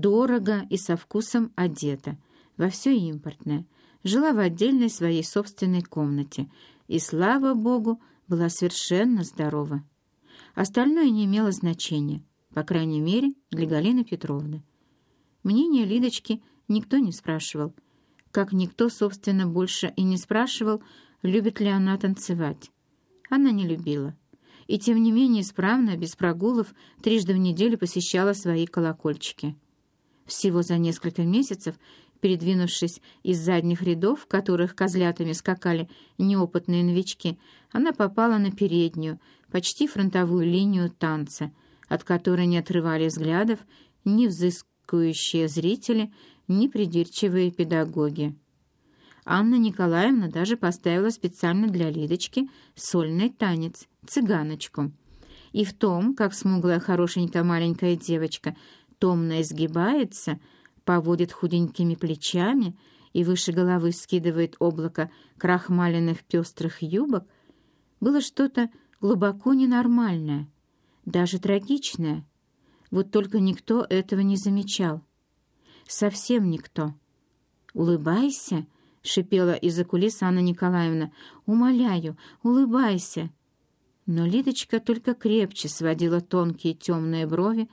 дорого и со вкусом одета, во все импортное, жила в отдельной своей собственной комнате и, слава богу, была совершенно здорова. Остальное не имело значения, по крайней мере, для Галины Петровны. Мнение Лидочки никто не спрашивал, как никто, собственно, больше и не спрашивал, любит ли она танцевать. Она не любила. И тем не менее исправно, без прогулов, трижды в неделю посещала свои колокольчики. Всего за несколько месяцев, передвинувшись из задних рядов, в которых козлятами скакали неопытные новички, она попала на переднюю, почти фронтовую линию танца, от которой не отрывали взглядов ни взыскующие зрители, ни придирчивые педагоги. Анна Николаевна даже поставила специально для Лидочки сольный танец «Цыганочку». И в том, как смуглая хорошенькая маленькая девочка томно изгибается, поводит худенькими плечами и выше головы скидывает облако крахмаленных пестрых юбок, было что-то глубоко ненормальное, даже трагичное. Вот только никто этого не замечал. Совсем никто. «Улыбайся!» — шипела из-за кулис Анна Николаевна. «Умоляю, улыбайся!» Но Лидочка только крепче сводила тонкие темные брови,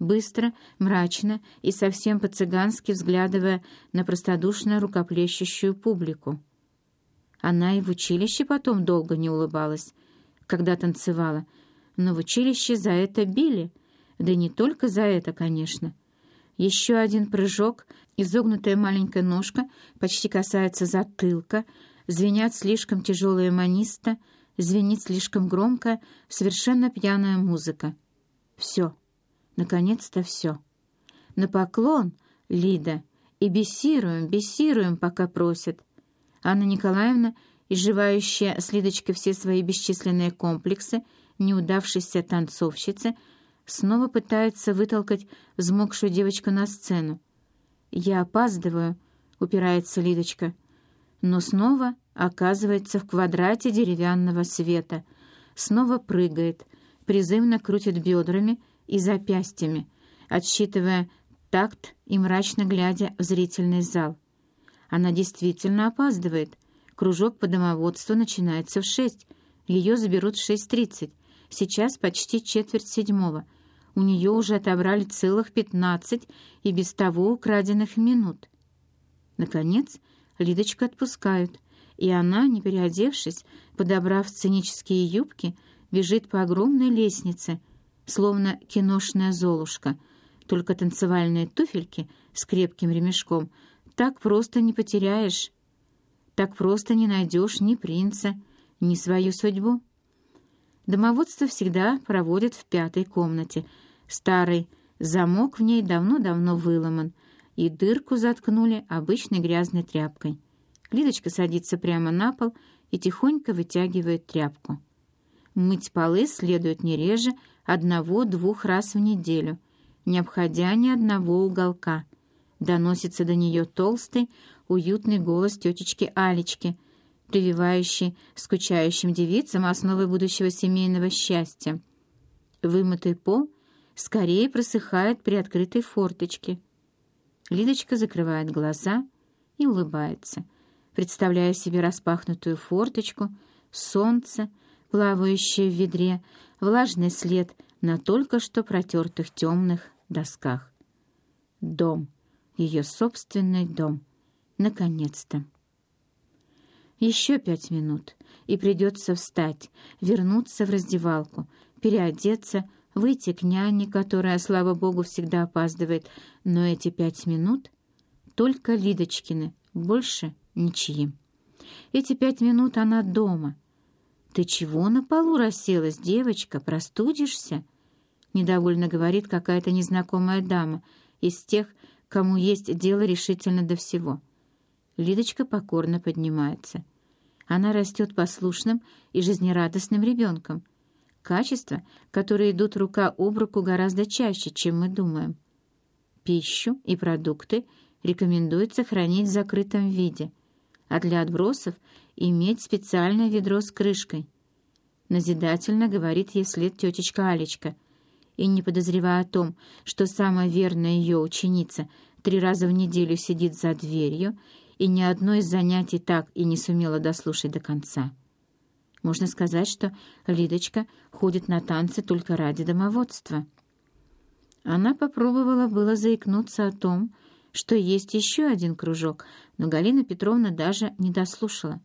быстро, мрачно и совсем по-цыгански взглядывая на простодушно рукоплещущую публику. Она и в училище потом долго не улыбалась, когда танцевала, но в училище за это били, да не только за это, конечно. Еще один прыжок, изогнутая маленькая ножка почти касается затылка, звенят слишком тяжелые маниста, звенит слишком громко, совершенно пьяная музыка. Все. Наконец-то все. На поклон, Лида, и бесируем, бесируем, пока просят. Анна Николаевна, изживающая с Лидочкой все свои бесчисленные комплексы, неудавшейся танцовщицы, снова пытается вытолкать взмокшую девочку на сцену. «Я опаздываю», — упирается Лидочка, но снова оказывается в квадрате деревянного света, снова прыгает, призывно крутит бедрами и запястьями, отсчитывая такт и мрачно глядя в зрительный зал. Она действительно опаздывает. Кружок по домоводству начинается в шесть. Ее заберут в шесть тридцать. Сейчас почти четверть седьмого — у нее уже отобрали целых пятнадцать и без того украденных минут. Наконец, Лидочку отпускают, и она, не переодевшись, подобрав сценические юбки, бежит по огромной лестнице, словно киношная золушка, только танцевальные туфельки с крепким ремешком так просто не потеряешь, так просто не найдешь ни принца, ни свою судьбу. Домоводство всегда проводят в пятой комнате. Старый замок в ней давно-давно выломан, и дырку заткнули обычной грязной тряпкой. Лидочка садится прямо на пол и тихонько вытягивает тряпку. Мыть полы следует не реже одного-двух раз в неделю, не обходя ни одного уголка. Доносится до нее толстый, уютный голос тетечки Алечки — прививающий скучающим девицам основы будущего семейного счастья. Вымытый пол скорее просыхает при открытой форточке. Лидочка закрывает глаза и улыбается, представляя себе распахнутую форточку, солнце, плавающее в ведре, влажный след на только что протертых темных досках. Дом, ее собственный дом, наконец-то. Еще пять минут, и придется встать, вернуться в раздевалку, переодеться, выйти к няне, которая, слава богу, всегда опаздывает, но эти пять минут только Лидочкины, больше ничьи. Эти пять минут она дома. «Ты чего на полу расселась, девочка? Простудишься?» Недовольно говорит какая-то незнакомая дама из тех, кому есть дело решительно до всего. Лидочка покорно поднимается. Она растет послушным и жизнерадостным ребенком. Качества, которые идут рука об руку гораздо чаще, чем мы думаем. Пищу и продукты рекомендуется хранить в закрытом виде, а для отбросов иметь специальное ведро с крышкой. Назидательно говорит ей вслед тетечка Алечка. и не подозревая о том, что самая верная ее ученица три раза в неделю сидит за дверью и ни одно из занятий так и не сумела дослушать до конца. Можно сказать, что Лидочка ходит на танцы только ради домоводства. Она попробовала было заикнуться о том, что есть еще один кружок, но Галина Петровна даже не дослушала.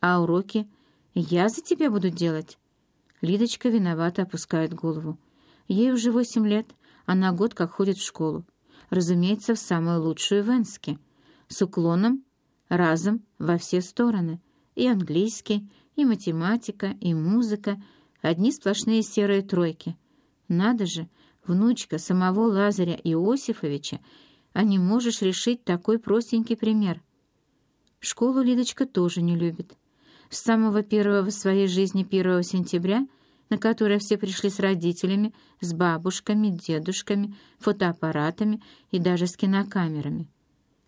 «А уроки я за тебя буду делать?» Лидочка виновато опускает голову. Ей уже восемь лет, она год как ходит в школу. Разумеется, в самую лучшую в Энске. С уклоном разом во все стороны. И английский, и математика, и музыка. Одни сплошные серые тройки. Надо же, внучка самого Лазаря Иосифовича, а не можешь решить такой простенький пример. Школу Лидочка тоже не любит. С самого первого в своей жизни 1 сентября, на которое все пришли с родителями, с бабушками, дедушками, фотоаппаратами и даже с кинокамерами.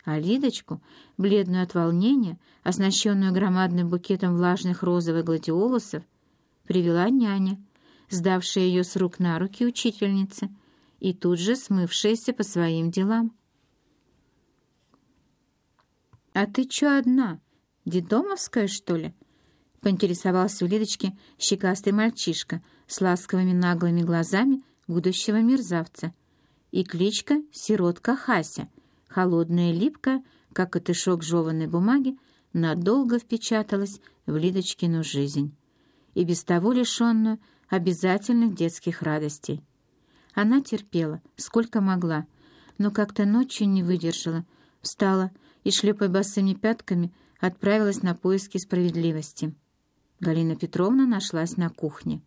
А Лидочку, бледную от волнения, оснащенную громадным букетом влажных розовых гладиолусов, привела няня, сдавшая ее с рук на руки учительнице и тут же смывшаяся по своим делам. «А ты чё одна? Дедомовская, что ли?» — поинтересовался у Лидочки щекастый мальчишка с ласковыми наглыми глазами будущего мерзавца. И кличка «Сиротка Хася», холодная липкая, как отышок жеванной бумаги, надолго впечаталась в Лидочкину жизнь и без того лишенную обязательных детских радостей. Она терпела, сколько могла, но как-то ночью не выдержала, встала и, шлепая босыми пятками, отправилась на поиски справедливости. Галина Петровна нашлась на кухне.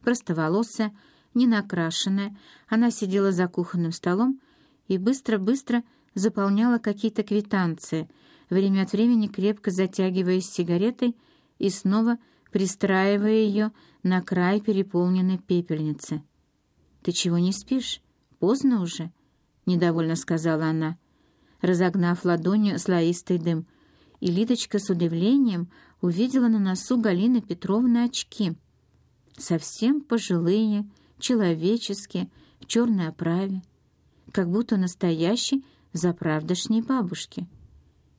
Простоволосая, ненакрашенная, она сидела за кухонным столом и быстро-быстро заполняла какие-то квитанции, время от времени крепко затягиваясь сигаретой и снова пристраивая ее на край переполненной пепельницы. «Ты чего не спишь? Поздно уже», — недовольно сказала она разогнав ладонью слоистый дым, и Лидочка с удивлением увидела на носу Галины Петровны очки. Совсем пожилые, человеческие, в черной оправе, как будто настоящей заправдошней бабушки.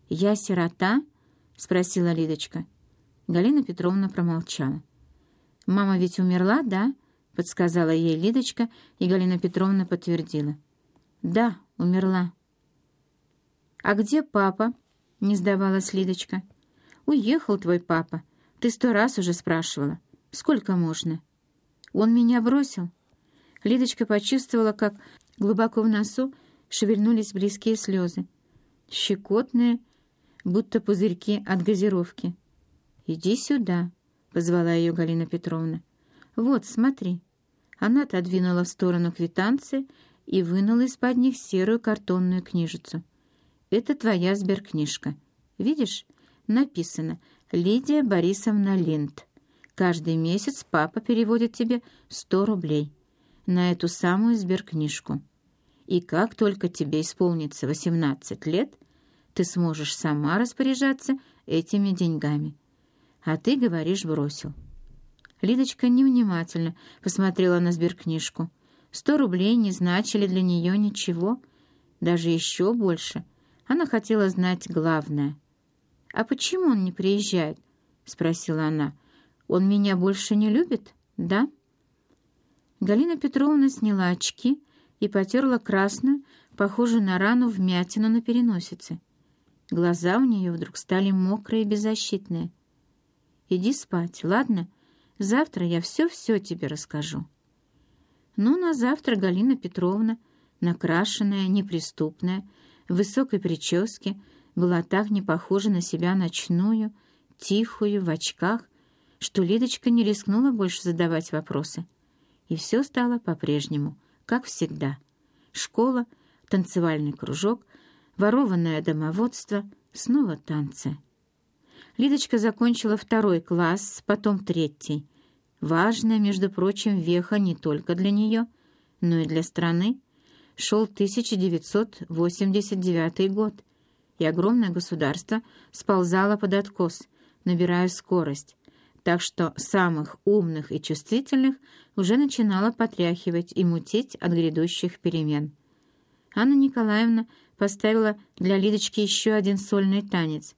«Я сирота?» — спросила Лидочка. Галина Петровна промолчала. «Мама ведь умерла, да?» — подсказала ей Лидочка, и Галина Петровна подтвердила. «Да, умерла». «А где папа?» — не сдавалась Лидочка. «Уехал твой папа. Ты сто раз уже спрашивала. Сколько можно?» «Он меня бросил». Лидочка почувствовала, как глубоко в носу шевельнулись близкие слезы. Щекотные, будто пузырьки от газировки. «Иди сюда», — позвала ее Галина Петровна. «Вот, смотри». Она отодвинула в сторону квитанции и вынула из-под них серую картонную книжицу. Это твоя сберкнижка. Видишь, написано «Лидия Борисовна Линд». Каждый месяц папа переводит тебе сто рублей на эту самую сберкнижку. И как только тебе исполнится 18 лет, ты сможешь сама распоряжаться этими деньгами. А ты, говоришь, бросил. Лидочка невнимательно посмотрела на сберкнижку. Сто рублей не значили для нее ничего, даже еще больше — она хотела знать главное. «А почему он не приезжает?» — спросила она. «Он меня больше не любит, да?» Галина Петровна сняла очки и потерла красную, похожую на рану вмятину на переносице. Глаза у нее вдруг стали мокрые и беззащитные. «Иди спать, ладно? Завтра я все-все тебе расскажу». Ну, на завтра Галина Петровна, накрашенная, неприступная, в высокой прическе, была так не похожа на себя ночную, тихую, в очках, что Лидочка не рискнула больше задавать вопросы. И все стало по-прежнему, как всегда. Школа, танцевальный кружок, ворованное домоводство, снова танцы. Лидочка закончила второй класс, потом третий. Важная, между прочим, веха не только для нее, но и для страны шел 1989 год, и огромное государство сползало под откос, набирая скорость, так что самых умных и чувствительных уже начинало потряхивать и мутить от грядущих перемен. Анна Николаевна поставила для Лидочки еще один сольный танец,